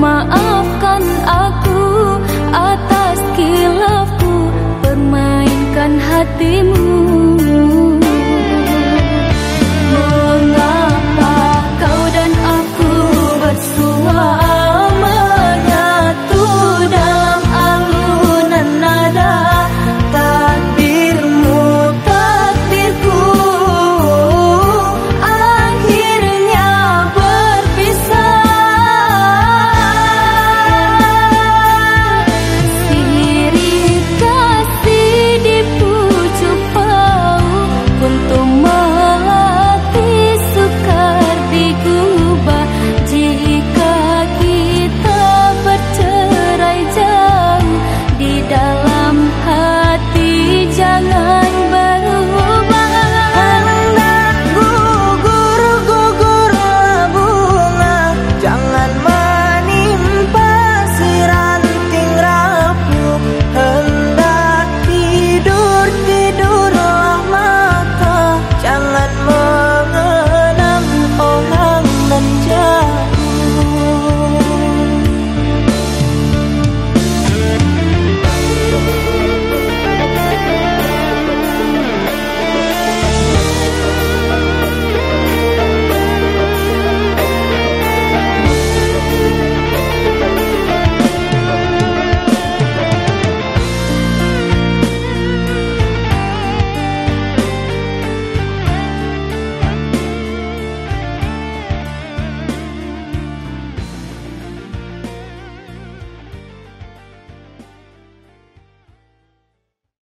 Maafkan aku atas kilafku. Permainkan hatimu.